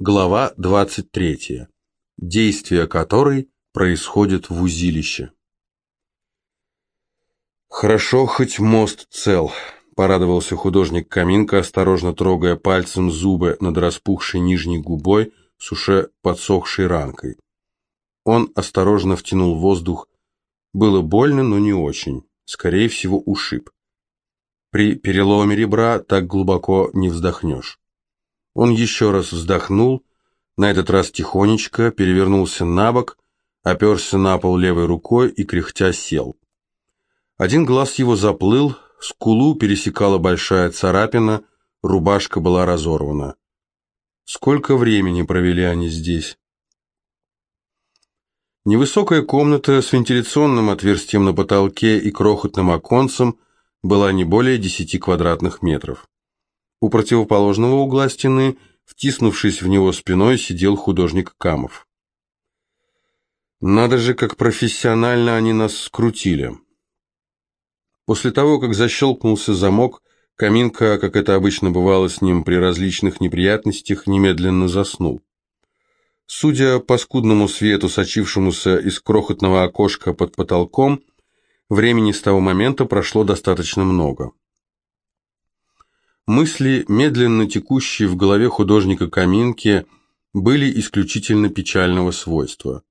Глава 23. Действие которой происходит в узилище. «Хорошо, хоть мост цел», — порадовался художник Каминка, осторожно трогая пальцем зубы над распухшей нижней губой с уже подсохшей ранкой. Он осторожно втянул воздух. Было больно, но не очень. Скорее всего, ушиб. При переломе ребра так глубоко не вздохнешь. Он еще раз вздохнул, на этот раз тихонечко, перевернулся на бок, оперся на пол левой рукой и кряхтя сел. Один глаз его заплыл, скулу пересекала большая царапина, рубашка была разорвана. Сколько времени провели они здесь? Невысокая комната с вентиляционным отверстием на потолке и крохотным оконцем была не более десяти квадратных метров. У противоположного угла стены, втиснувшись в него спиной, сидел художник Камов. Надо же, как профессионально они нас скрутили. После того, как защелкнулся замок, Каминка, как это обычно бывало с ним при различных неприятностях, немедленно заснул. Судя по скудному свету, сочившемуся из крохотного окошка под потолком, времени с того момента прошло достаточно много. Мысли, медленно текущие в голове художника Каминки, были исключительно печального свойства.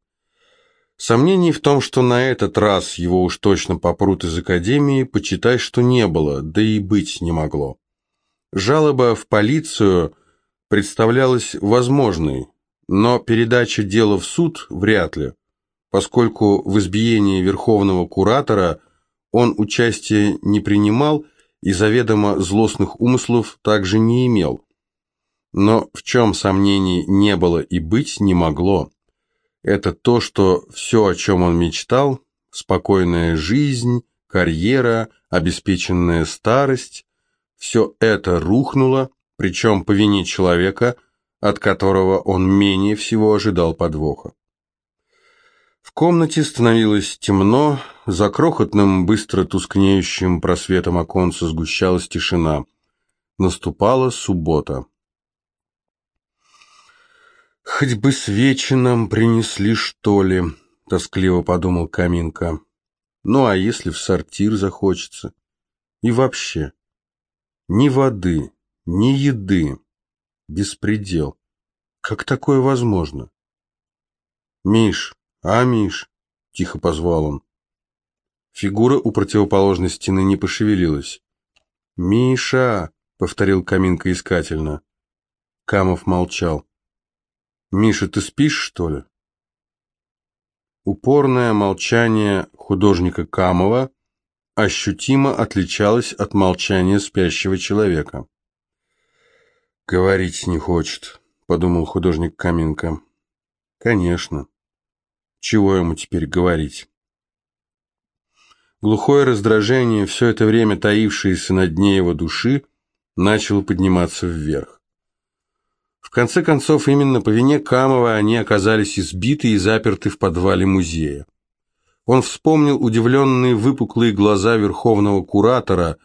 Сомнений в том, что на этот раз его уж точно попрут из академии, почитай, что не было, да и быть не могло. Жалоба в полицию представлялась возможной, но передача дела в суд вряд ли, поскольку в избиении верховного куратора он участия не принимал и заведомо злостных умыслов также не имел. Но в чем сомнений не было и быть не могло, это то, что все, о чем он мечтал, спокойная жизнь, карьера, обеспеченная старость, все это рухнуло, причем по вине человека, от которого он менее всего ожидал подвоха. В комнате становилось темно, за крохотным, быстро тускнеющим просветом оконца сгущалась тишина. Наступала суббота. «Хоть бы свечи нам принесли, что ли», — тоскливо подумал Каминка. «Ну, а если в сортир захочется? И вообще, ни воды, ни еды. Беспредел. Как такое возможно?» «Миш, «А, Миш!» — тихо позвал он. Фигура у противоположной стены не пошевелилась. «Миша!» — повторил Каминка искательно. Камов молчал. «Миша, ты спишь, что ли?» Упорное молчание художника Камова ощутимо отличалось от молчания спящего человека. «Говорить не хочет», — подумал художник Каминка. «Конечно. Чего ему теперь говорить? Глухое раздражение, все это время таившееся на дне его души, начало подниматься вверх. В конце концов, именно по вине Камова они оказались избиты и заперты в подвале музея. Он вспомнил удивленные выпуклые глаза верховного куратора,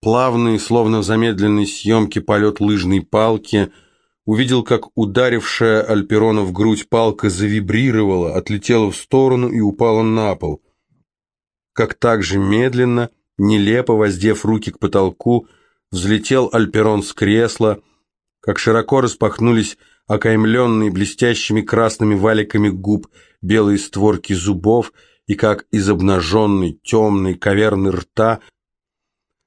плавный, словно в замедленной съемке полет лыжной палки – увидел, как ударившая Альперона в грудь палка завибрировала, отлетела в сторону и упала на пол. Как так же медленно, нелепо воздев руки к потолку, взлетел Альперон с кресла, как широко распахнулись окаймленные блестящими красными валиками губ белые створки зубов, и как из обнаженной темной каверны рта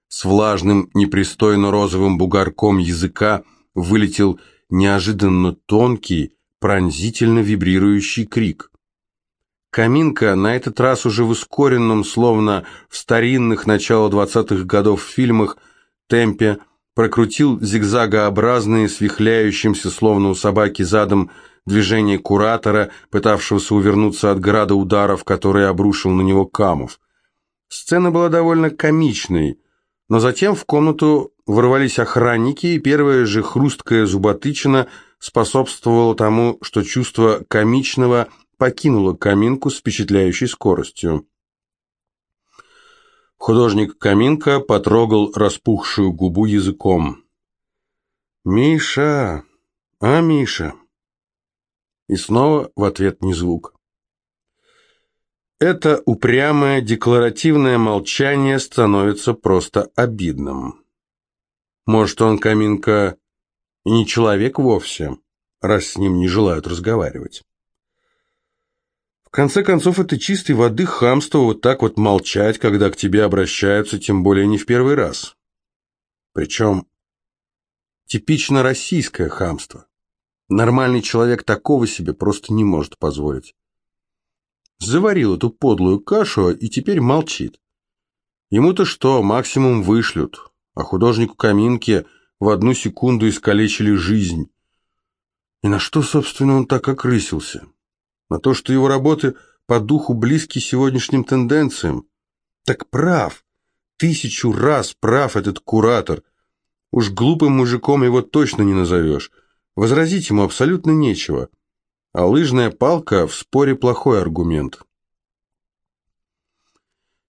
с влажным непристойно розовым бугорком языка вылетел неожиданно тонкий, пронзительно вибрирующий крик. Каминка, на этот раз уже в ускоренном, словно в старинных начало двадцатых годов фильмах, темпе, прокрутил зигзагообразные, свихляющимся, словно у собаки задом, движение куратора, пытавшегося увернуться от града ударов, которые обрушил на него Камов. Сцена была довольно комичной, но затем в комнату ворвались охранники, и первая же хрусткая зуботычина способствовала тому, что чувство комичного покинуло Каминку с впечатляющей скоростью. Художник Каминка потрогал распухшую губу языком. «Миша! А, Миша!» И снова в ответ ни звук. Это упрямое декларативное молчание становится просто обидным. Может, он, Каминка, и не человек вовсе, раз с ним не желают разговаривать. В конце концов, это чистой воды хамство вот так вот молчать, когда к тебе обращаются, тем более не в первый раз. Причем типично российское хамство. Нормальный человек такого себе просто не может позволить. Заварил эту подлую кашу и теперь молчит. Ему-то что, максимум вышлют, а художнику Каминке в одну секунду искалечили жизнь. И на что, собственно, он так окрысился? На то, что его работы по духу близки сегодняшним тенденциям? Так прав, тысячу раз прав этот куратор. Уж глупым мужиком его точно не назовешь. Возразить ему абсолютно нечего. А лыжная палка в споре плохой аргумент.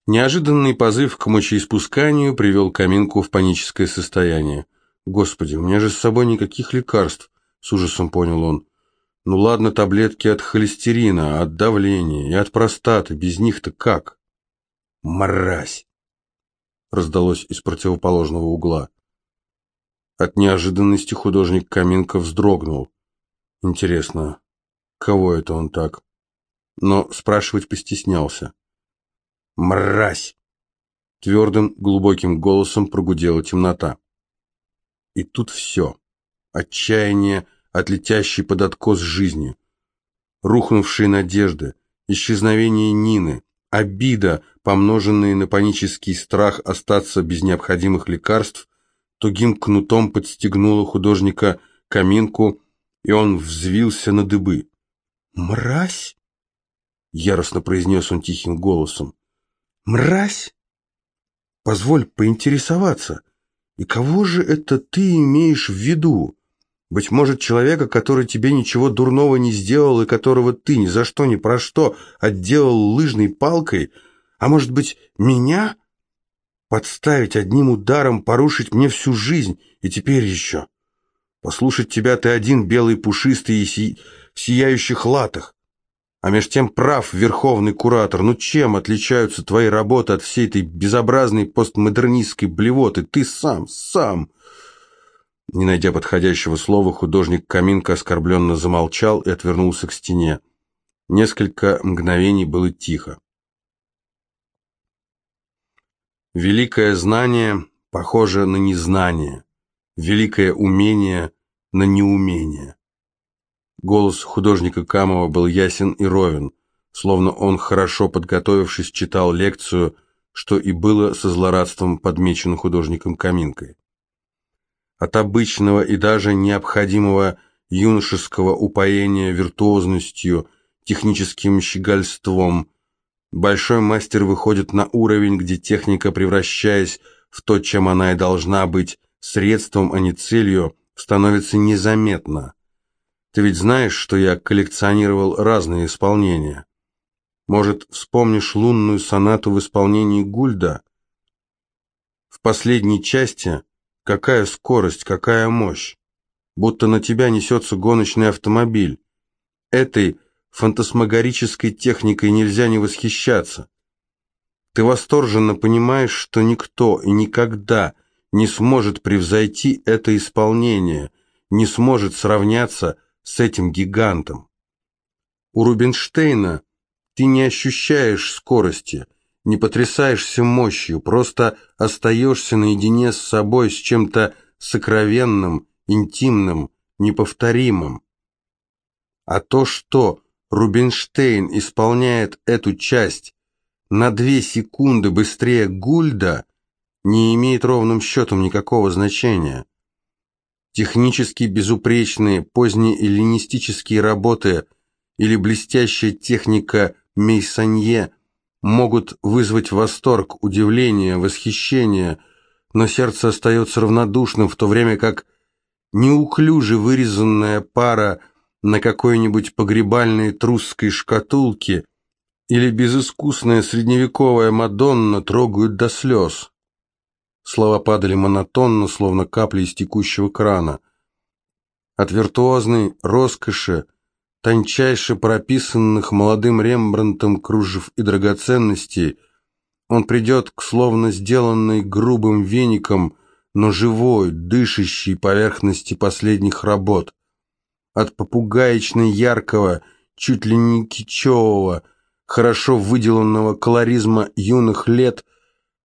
Неожиданный позыв к мочеиспусканию привел Каминку в паническое состояние. «Господи, у меня же с собой никаких лекарств», — с ужасом понял он. «Ну ладно, таблетки от холестерина, от давления и от простаты, без них-то как?» «Мразь!» — раздалось из противоположного угла. От неожиданности художник Каминка вздрогнул. Интересно, кого это он так? Но спрашивать постеснялся. «Мразь!» Твердым, глубоким голосом прогудела темнота. И тут все. Отчаяние от под откос жизни. Рухнувшие надежды, исчезновение Нины, обида, помноженные на панический страх остаться без необходимых лекарств, тугим кнутом подстегнула художника каминку, и он взвился на дыбы. «Мразь!» — яростно произнес он тихим голосом. «Мразь! Позволь поинтересоваться, и кого же это ты имеешь в виду? Быть может, человека, который тебе ничего дурного не сделал и которого ты ни за что ни про что отделал лыжной палкой? А может быть, меня?» подставить одним ударом, порушить мне всю жизнь, и теперь еще. Послушать тебя ты один белый пушистый и си... в сияющих латах. А меж тем прав верховный куратор. Ну чем отличаются твои работы от всей этой безобразной постмодернистской блевоты? Ты сам, сам. Не найдя подходящего слова, художник Каминка оскорбленно замолчал и отвернулся к стене. Несколько мгновений было тихо. Великое знание похоже на незнание, великое умение на неумение. Голос художника Камова был ясен и ровен, словно он, хорошо подготовившись, читал лекцию, что и было со злорадством подмечено художником Каминкой. От обычного и даже необходимого юношеского упоения виртуозностью, техническим щегольством, Большой мастер выходит на уровень, где техника, превращаясь в то, чем она и должна быть, средством, а не целью, становится незаметна. Ты ведь знаешь, что я коллекционировал разные исполнения. Может, вспомнишь лунную сонату в исполнении Гульда? В последней части какая скорость, какая мощь. Будто на тебя несется гоночный автомобиль. Этой фантасмагорической техникой нельзя не восхищаться. Ты восторженно понимаешь, что никто и никогда не сможет превзойти это исполнение, не сможет сравняться с этим гигантом. У Рубинштейна ты не ощущаешь скорости, не потрясаешься мощью, просто остаешься наедине с собой, с чем-то сокровенным, интимным, неповторимым. А то, что Рубинштейн исполняет эту часть на две секунды быстрее Гульда, не имеет ровным счетом никакого значения. Технически безупречные позднеэллинистические работы или блестящая техника Мейсанье могут вызвать восторг, удивление, восхищение, но сердце остается равнодушным, в то время как неуклюже вырезанная пара – на какой-нибудь погребальной трусской шкатулке или безыскусная средневековая Мадонна трогают до слез. Слова падали монотонно, словно капли из текущего крана. От виртуозной роскоши тончайше прописанных молодым Рембрандтом кружев и драгоценностей, он придет к словно сделанной грубым веником, но живой, дышащей поверхности последних работ. От попугаечно яркого, чуть ли не кичевого, хорошо выделанного колоризма юных лет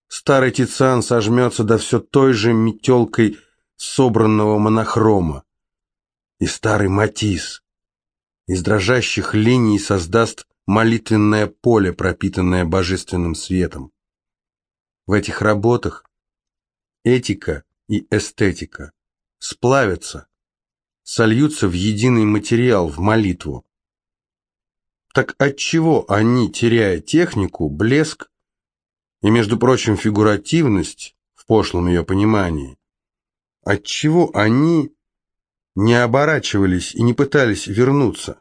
старый Тициан сожмется до все той же метелкой собранного монохрома. И старый Матисс из дрожащих линий создаст молитвенное поле, пропитанное божественным светом. В этих работах этика и эстетика сплавятся, сольются в единый материал, в молитву. Так отчего они, теряя технику, блеск и, между прочим, фигуративность в пошлом ее понимании, отчего они не оборачивались и не пытались вернуться.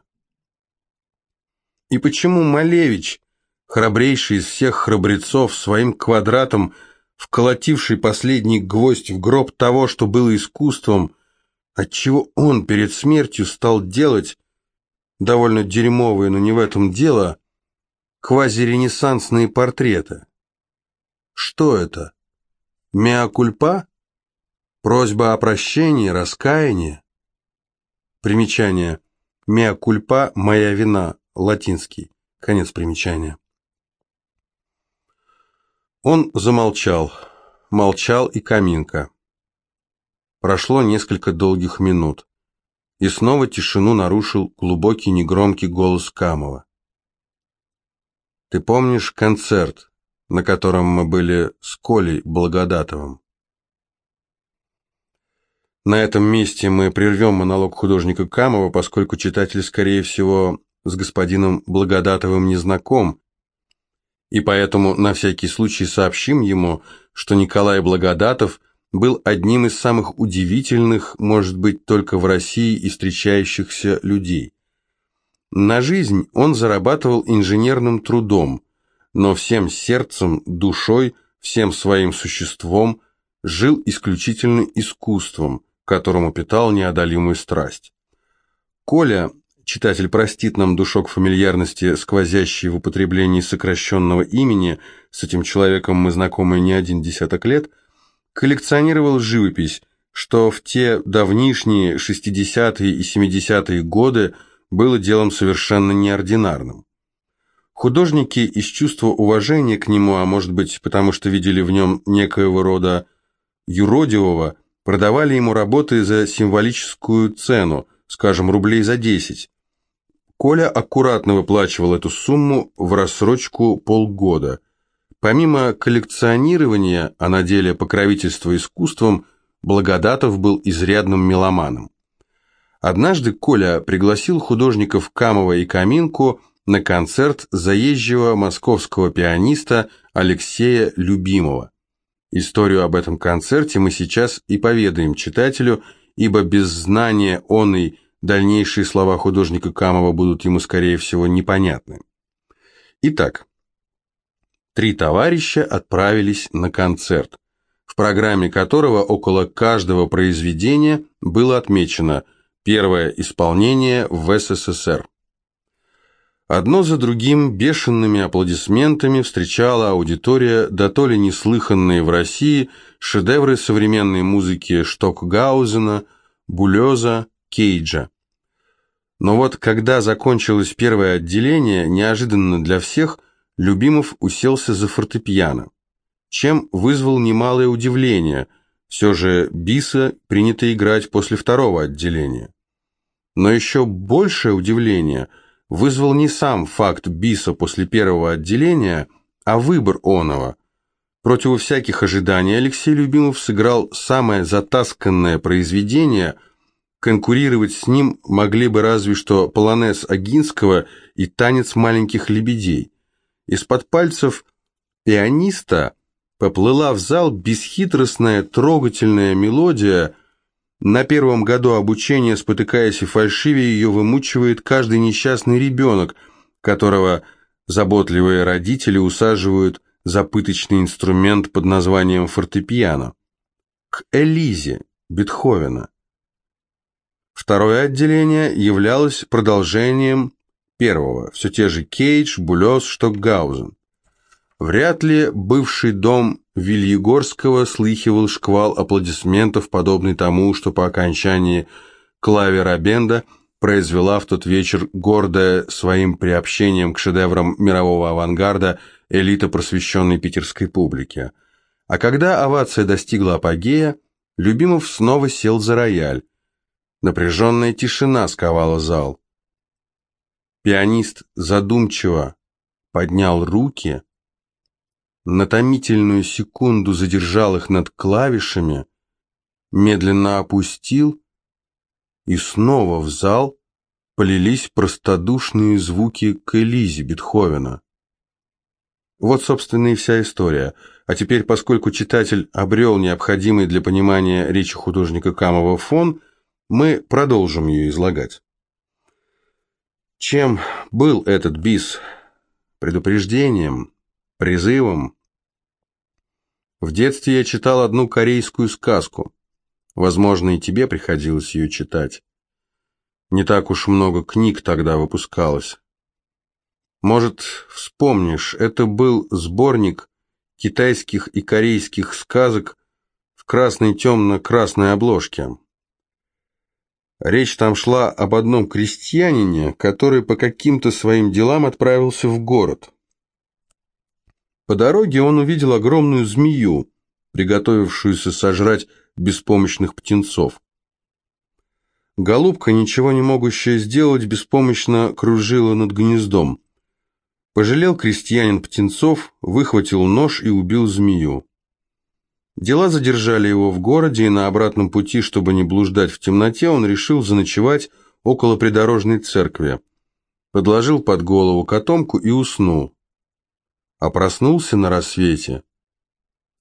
И почему Малевич, храбрейший из всех храбрецов, своим квадратом, вколотивший последний гвоздь в гроб того, что было искусством, отчего он перед смертью стал делать, довольно дерьмовые, но не в этом дело, квазиренессансные портреты? Что это? Меа-кульпа? Просьба о прощении, раскаянии? Примечание. Меа кульпа – моя вина. Латинский. Конец примечания. Он замолчал. Молчал и Каминка. Прошло несколько долгих минут. И снова тишину нарушил глубокий негромкий голос Камова. «Ты помнишь концерт, на котором мы были с Колей Благодатовым?» На этом месте мы прервем монолог художника Камова, поскольку читатель, скорее всего, с господином Благодатовым не знаком, и поэтому на всякий случай сообщим ему, что Николай Благодатов был одним из самых удивительных, может быть, только в России и встречающихся людей. На жизнь он зарабатывал инженерным трудом, но всем сердцем, душой, всем своим существом жил исключительно искусством – которому питал неодолимую страсть. Коля, читатель простит нам душок фамильярности, сквозящий в употреблении сокращенного имени, с этим человеком мы знакомы не один десяток лет, коллекционировал живопись, что в те давнишние 60-е и 70-е годы было делом совершенно неординарным. Художники из чувства уважения к нему, а может быть потому что видели в нем некоего рода юродивого, продавали ему работы за символическую цену, скажем, рублей за 10. Коля аккуратно выплачивал эту сумму в рассрочку полгода. Помимо коллекционирования, а на деле покровительства искусством, Благодатов был изрядным меломаном. Однажды Коля пригласил художников Камова и Каминку на концерт заезжего московского пианиста Алексея Любимого. Историю об этом концерте мы сейчас и поведаем читателю, ибо без знания он и дальнейшие слова художника Камова будут ему, скорее всего, непонятны. Итак, три товарища отправились на концерт, в программе которого около каждого произведения было отмечено первое исполнение в СССР. Одно за другим бешеными аплодисментами встречала аудитория, да то ли неслыханные в России шедевры современной музыки Штокгаузена, Булеза, Кейджа. Но вот когда закончилось первое отделение, неожиданно для всех, Любимов уселся за фортепиано, чем вызвал немалое удивление, все же биса принято играть после второго отделения. Но еще большее удивление – вызвал не сам факт биса после первого отделения, а выбор оного. Против всяких ожиданий Алексей Любимов сыграл самое затасканное произведение, конкурировать с ним могли бы разве что полонез Агинского и танец маленьких лебедей. Из-под пальцев пианиста поплыла в зал бесхитростная трогательная мелодия – на первом году обучения, спотыкаясь и фальшивее, ее вымучивает каждый несчастный ребенок, которого заботливые родители усаживают за пыточный инструмент под названием фортепиано. К Элизе Бетховена. Второе отделение являлось продолжением первого, все те же Кейдж, Булес, Штокгаузен. Вряд ли бывший дом Вильегорского слыхивал шквал аплодисментов, подобный тому, что по окончании клавера Бенда произвела в тот вечер гордая своим приобщением к шедеврам мирового авангарда элита просвещенной питерской публики. А когда овация достигла апогея, Любимов снова сел за рояль. Напряженная тишина сковала зал. Пианист задумчиво поднял руки, на томительную секунду задержал их над клавишами, медленно опустил, и снова в зал полились простодушные звуки к Элизе Бетховена. Вот, собственно, и вся история. А теперь, поскольку читатель обрел необходимый для понимания речи художника Камова фон, мы продолжим ее излагать. Чем был этот бис? Предупреждением? Призывом? В детстве я читал одну корейскую сказку. Возможно, и тебе приходилось ее читать. Не так уж много книг тогда выпускалось. Может, вспомнишь, это был сборник китайских и корейских сказок в красной темно-красной обложке. Речь там шла об одном крестьянине, который по каким-то своим делам отправился в город. По дороге он увидел огромную змею, приготовившуюся сожрать беспомощных птенцов. Голубка, ничего не могущая сделать, беспомощно кружила над гнездом. Пожалел крестьянин птенцов, выхватил нож и убил змею. Дела задержали его в городе, и на обратном пути, чтобы не блуждать в темноте, он решил заночевать около придорожной церкви. Подложил под голову котомку и уснул. А проснулся на рассвете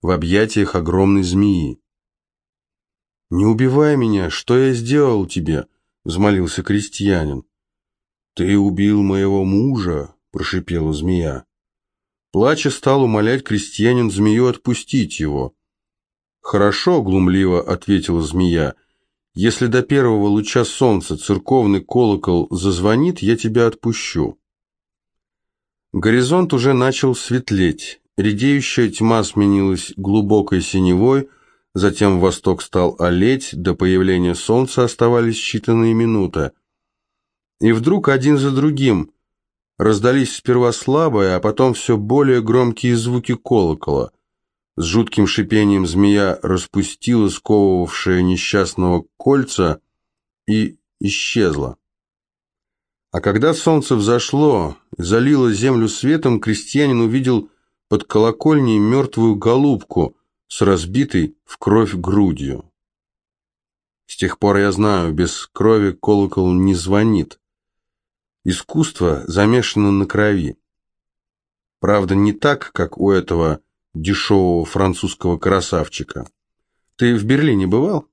в объятиях огромной змеи. «Не убивай меня, что я сделал тебе?» — взмолился крестьянин. «Ты убил моего мужа», — прошипела змея. Плача стал умолять крестьянин змею отпустить его. «Хорошо», — глумливо ответила змея, — «если до первого луча солнца церковный колокол зазвонит, я тебя отпущу». Горизонт уже начал светлеть, редеющая тьма сменилась глубокой синевой, затем восток стал олеть, до появления солнца оставались считанные минуты. И вдруг один за другим раздались сперва слабые, а потом все более громкие звуки колокола. С жутким шипением змея распустила сковывавшее несчастного кольца и исчезла. А когда солнце взошло, залило землю светом, крестьянин увидел под колокольней мертвую голубку с разбитой в кровь грудью. С тех пор я знаю, без крови колокол не звонит. Искусство замешано на крови. Правда, не так, как у этого дешевого французского красавчика. Ты в Берлине бывал?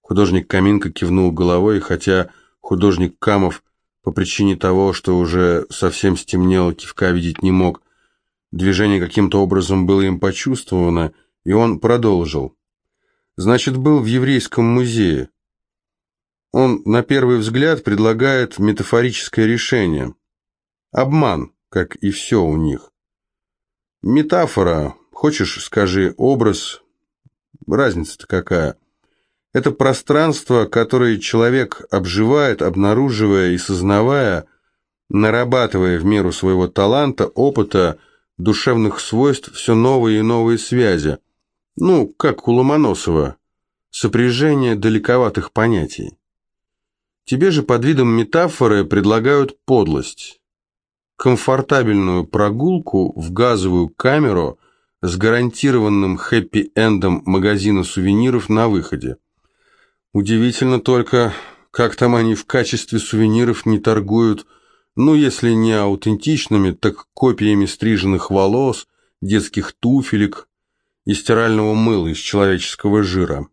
Художник Каминка кивнул головой, хотя художник Камов по причине того, что уже совсем стемнело, кивка видеть не мог. Движение каким-то образом было им почувствовано, и он продолжил. Значит, был в еврейском музее. Он на первый взгляд предлагает метафорическое решение. Обман, как и все у них. Метафора, хочешь, скажи, образ, разница-то какая? Это пространство, которое человек обживает, обнаруживая и сознавая, нарабатывая в меру своего таланта, опыта, душевных свойств все новые и новые связи. Ну, как у Ломоносова, сопряжение далековатых понятий. Тебе же под видом метафоры предлагают подлость комфортабельную прогулку в газовую камеру с гарантированным хэппи-эндом магазина сувениров на выходе. Удивительно только, как там они в качестве сувениров не торгуют, ну, если не аутентичными, так копиями стриженных волос, детских туфелек и стирального мыла из человеческого жира.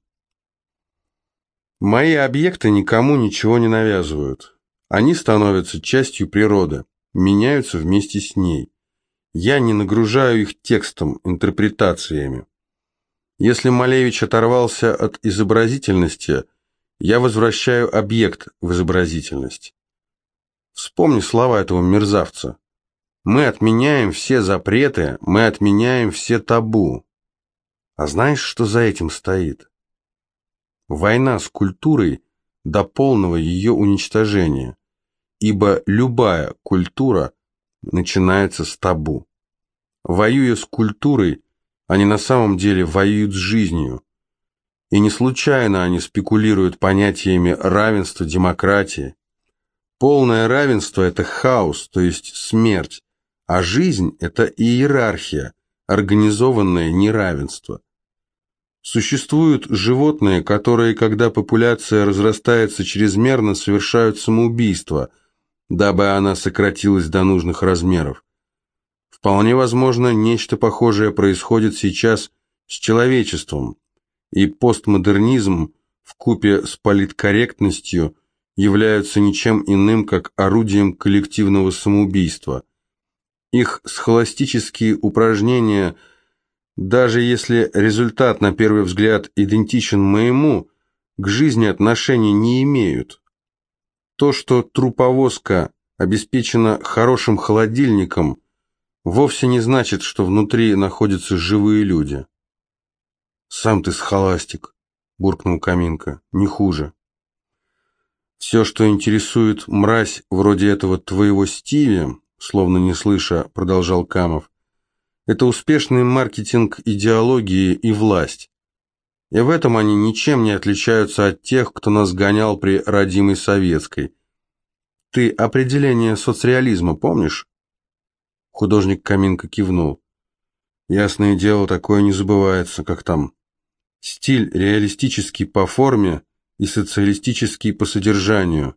Мои объекты никому ничего не навязывают. Они становятся частью природы меняются вместе с ней. Я не нагружаю их текстом, интерпретациями. Если Малевич оторвался от изобразительности, я возвращаю объект в изобразительность. Вспомни слова этого мерзавца. Мы отменяем все запреты, мы отменяем все табу. А знаешь, что за этим стоит? Война с культурой до полного ее уничтожения, ибо любая культура начинается с табу. Воюя с культурой, они на самом деле воюют с жизнью. И не случайно они спекулируют понятиями равенства, демократии. Полное равенство – это хаос, то есть смерть, а жизнь – это иерархия, организованное неравенство. Существуют животные, которые, когда популяция разрастается чрезмерно, совершают самоубийство, дабы она сократилась до нужных размеров. Вполне возможно, нечто похожее происходит сейчас с человечеством, и постмодернизм в купе с политкорректностью являются ничем иным, как орудием коллективного самоубийства. Их схоластические упражнения, даже если результат на первый взгляд идентичен моему, к жизни отношения не имеют. То, что труповозка обеспечена хорошим холодильником, вовсе не значит, что внутри находятся живые люди. «Сам ты схоластик», — буркнул Каминка, — «не хуже». «Все, что интересует мразь вроде этого твоего Стиви», словно не слыша, продолжал Камов, это успешный маркетинг идеологии и власть. И в этом они ничем не отличаются от тех, кто нас гонял при родимой советской. Ты определение соцреализма помнишь? Художник Каминка кивнул. Ясное дело, такое не забывается, как там. Стиль реалистический по форме и социалистический по содержанию.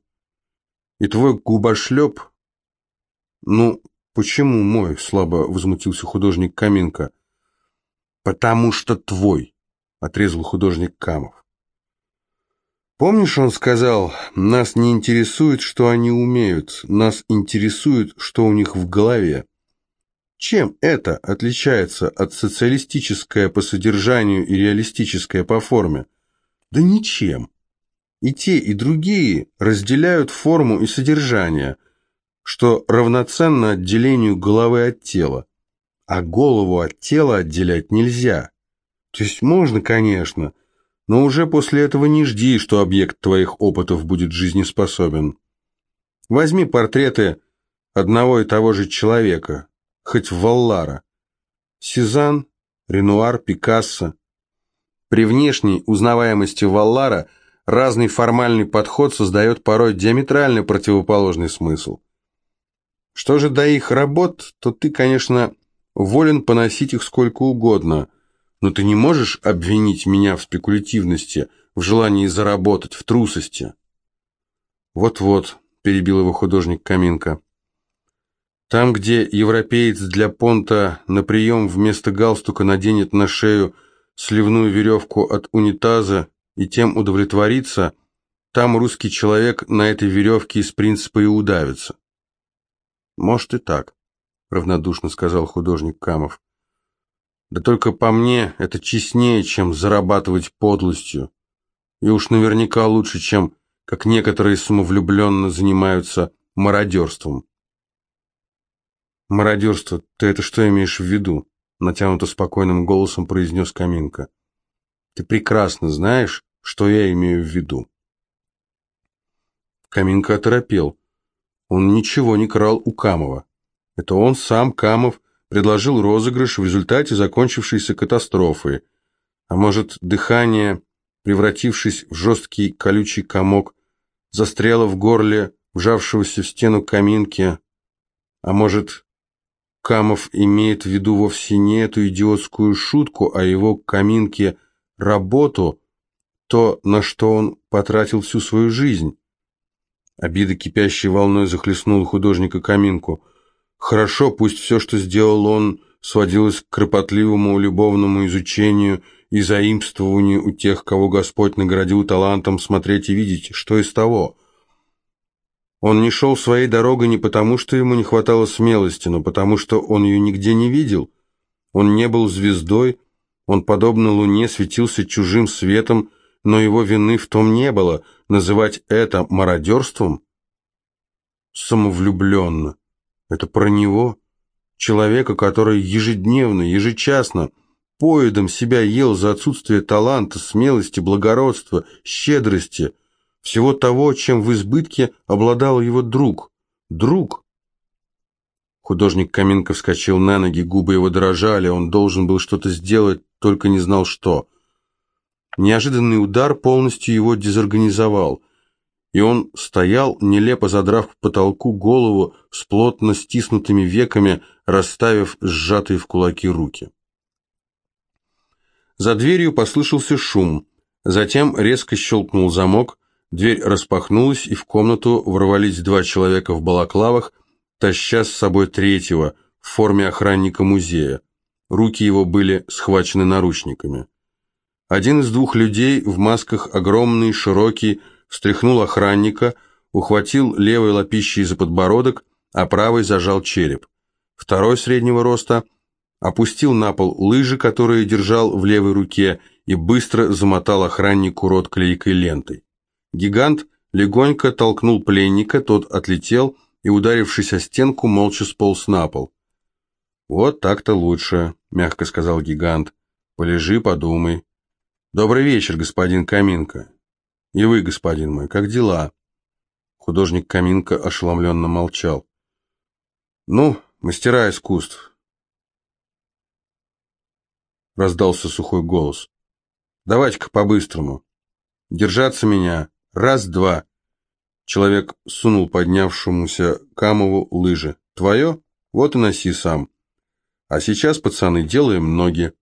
И твой губошлеп... Ну, почему мой? Слабо возмутился художник Каминка. Потому что твой, отрезал художник Камов. Помнишь, он сказал, нас не интересует, что они умеют, нас интересует, что у них в голове. Чем это отличается от социалистическое по содержанию и реалистическое по форме? Да ничем. И те, и другие разделяют форму и содержание, что равноценно отделению головы от тела. А голову от тела отделять нельзя. То есть можно, конечно, но уже после этого не жди, что объект твоих опытов будет жизнеспособен. Возьми портреты одного и того же человека, хоть Валлара. Сезанн, Ренуар, Пикассо. При внешней узнаваемости Валлара разный формальный подход создает порой диаметрально противоположный смысл. Что же до их работ, то ты, конечно, волен поносить их сколько угодно, но ты не можешь обвинить меня в спекулятивности, в желании заработать, в трусости. Вот-вот, перебил его художник Каминка. Там, где европеец для понта на прием вместо галстука наденет на шею сливную веревку от унитаза и тем удовлетворится, там русский человек на этой веревке из принципа и удавится. «Может и так», — равнодушно сказал художник Камов. «Да только по мне это честнее, чем зарабатывать подлостью, и уж наверняка лучше, чем, как некоторые самовлюбленно занимаются мародерством». «Мародерство, ты это что имеешь в виду?» Натянуто спокойным голосом произнес Каминка. «Ты прекрасно знаешь, что я имею в виду». Каминка оторопел. Он ничего не крал у Камова. Это он сам, Камов, предложил розыгрыш в результате закончившейся катастрофы. А может, дыхание, превратившись в жесткий колючий комок, застряло в горле вжавшегося в стену каминки, а может, Камов имеет в виду вовсе не эту идиотскую шутку, а его каминке работу, то, на что он потратил всю свою жизнь. Обида кипящей волной захлестнула художника каминку. Хорошо, пусть все, что сделал он, сводилось к кропотливому любовному изучению и заимствованию у тех, кого Господь наградил талантом смотреть и видеть. Что из того? Он не шел своей дорогой не потому, что ему не хватало смелости, но потому, что он ее нигде не видел. Он не был звездой, он, подобно луне, светился чужим светом, но его вины в том не было, называть это мародерством? Самовлюбленно. Это про него? Человека, который ежедневно, ежечасно поедом себя ел за отсутствие таланта, смелости, благородства, щедрости, всего того, чем в избытке обладал его друг. Друг. Художник Каменко вскочил на ноги, губы его дрожали, он должен был что-то сделать, только не знал что. Неожиданный удар полностью его дезорганизовал, и он стоял, нелепо задрав к потолку голову с плотно стиснутыми веками, расставив сжатые в кулаки руки. За дверью послышался шум. Затем резко щелкнул замок, дверь распахнулась, и в комнату ворвались два человека в балаклавах, таща с собой третьего в форме охранника музея. Руки его были схвачены наручниками. Один из двух людей в масках огромный, широкий, встряхнул охранника, ухватил левой лопищей за подбородок, а правой зажал череп. Второй среднего роста опустил на пол лыжи, которые держал в левой руке, и быстро замотал охраннику рот клейкой лентой. Гигант легонько толкнул пленника, тот отлетел и, ударившись о стенку, молча сполз на пол. «Вот так-то лучше», — мягко сказал гигант. «Полежи, подумай». «Добрый вечер, господин Каминка». «И вы, господин мой, как дела?» Художник Каминка ошеломленно молчал. «Ну, мастера искусств, раздался сухой голос. «Давайте-ка по-быстрому. Держаться меня. Раз-два». Человек сунул поднявшемуся Камову лыжи. «Твое? Вот и носи сам. А сейчас, пацаны, делаем ноги».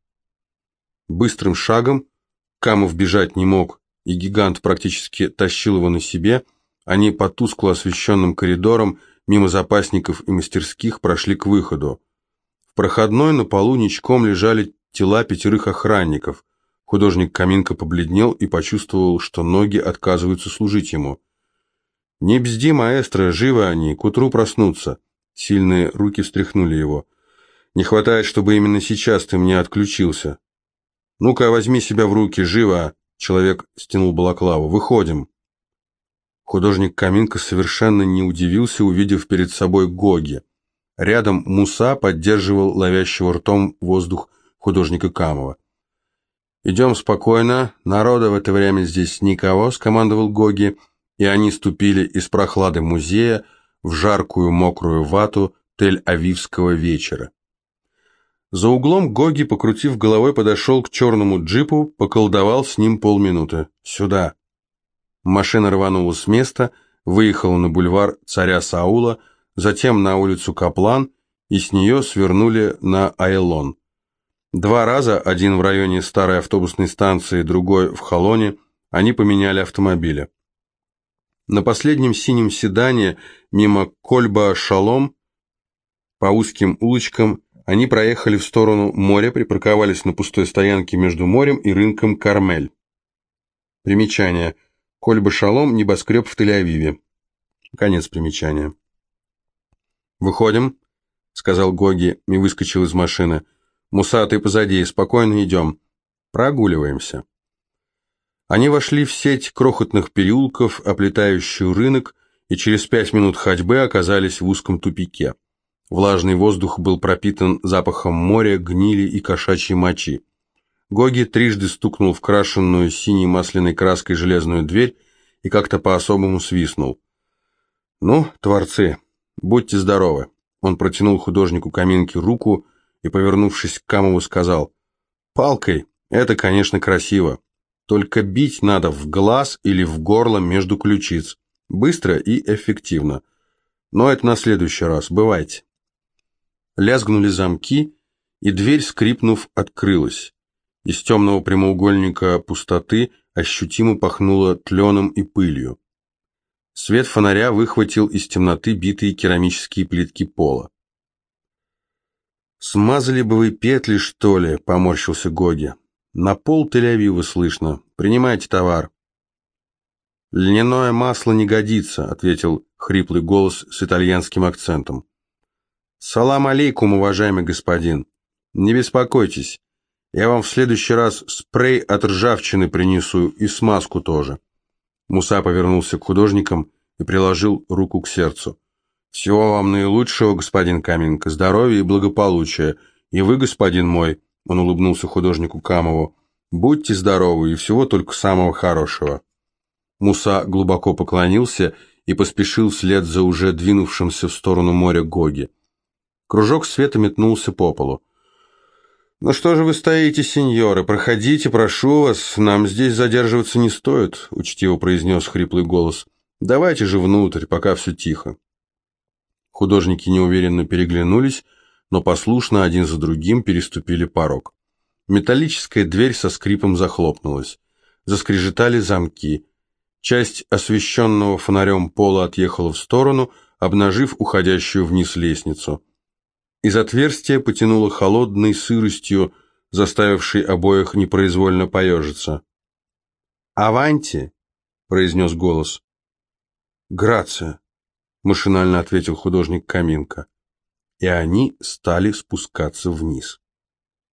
Быстрым шагом Камов бежать не мог, и гигант практически тащил его на себе. Они по тускло освещенным коридорам, мимо запасников и мастерских, прошли к выходу. В проходной на полу ничком лежали тела пятерых охранников. Художник Каминка побледнел и почувствовал, что ноги отказываются служить ему. «Не бзди, маэстро, живы они, к утру проснутся». Сильные руки встряхнули его. «Не хватает, чтобы именно сейчас ты мне отключился». «Ну-ка, возьми себя в руки, живо!» Человек стянул балаклаву. «Выходим!» Художник Каминка совершенно не удивился, увидев перед собой Гоги. Рядом Муса поддерживал ловящего ртом воздух художника Камова. «Идем спокойно, народа в это время здесь никого», — скомандовал Гоги, и они ступили из прохлады музея в жаркую мокрую вату Тель-Авивского вечера. За углом Гоги, покрутив головой, подошел к черному джипу, поколдовал с ним полминуты. «Сюда». Машина рванула с места, выехала на бульвар царя Саула, затем на улицу Каплан, и с нее свернули на Айлон. Два раза, один в районе старой автобусной станции, другой в Холоне, они поменяли автомобили. На последнем синем седане мимо Кольба-Шалом по узким улочкам они проехали в сторону моря, припарковались на пустой стоянке между морем и рынком Кармель. Примечание. Кольба-Шалом, небоскреб в Тель-Авиве. Конец примечания. «Выходим», — сказал Гоги и выскочил из машины. «Муса, ты позади, спокойно идем. Прогуливаемся». Они вошли в сеть крохотных переулков, оплетающую рынок, и через пять минут ходьбы оказались в узком тупике. Влажный воздух был пропитан запахом моря, гнили и кошачьей мочи. Гоги трижды стукнул в крашенную синей масляной краской железную дверь и как-то по-особому свистнул. «Ну, творцы, будьте здоровы!» Он протянул художнику Каминке руку, и, повернувшись к Камову, сказал, «Палкой – это, конечно, красиво, только бить надо в глаз или в горло между ключиц, быстро и эффективно. Но это на следующий раз, бывайте». Лязгнули замки, и дверь, скрипнув, открылась. Из темного прямоугольника пустоты ощутимо пахнуло тленом и пылью. Свет фонаря выхватил из темноты битые керамические плитки пола. «Смазали бы вы петли, что ли?» – поморщился Гоги. «На пол Тель-Авива слышно. Принимайте товар». «Льняное масло не годится», – ответил хриплый голос с итальянским акцентом. «Салам алейкум, уважаемый господин. Не беспокойтесь, я вам в следующий раз спрей от ржавчины принесу и смазку тоже». Муса повернулся к художникам и приложил руку к сердцу. «Всего вам наилучшего, господин Каменко, здоровья и благополучия. И вы, господин мой, — он улыбнулся художнику Камову, — будьте здоровы и всего только самого хорошего». Муса глубоко поклонился и поспешил вслед за уже двинувшимся в сторону моря Гоги. Кружок света метнулся по полу. «Ну что же вы стоите, сеньоры? Проходите, прошу вас, нам здесь задерживаться не стоит», — учтиво произнес хриплый голос. «Давайте же внутрь, пока все тихо». Художники неуверенно переглянулись, но послушно один за другим переступили порог. Металлическая дверь со скрипом захлопнулась. Заскрежетали замки. Часть освещенного фонарем пола отъехала в сторону, обнажив уходящую вниз лестницу. Из отверстия потянуло холодной сыростью, заставившей обоих непроизвольно поежиться. «Аванти!» — произнес голос. «Грация!» — машинально ответил художник Каминка. И они стали спускаться вниз.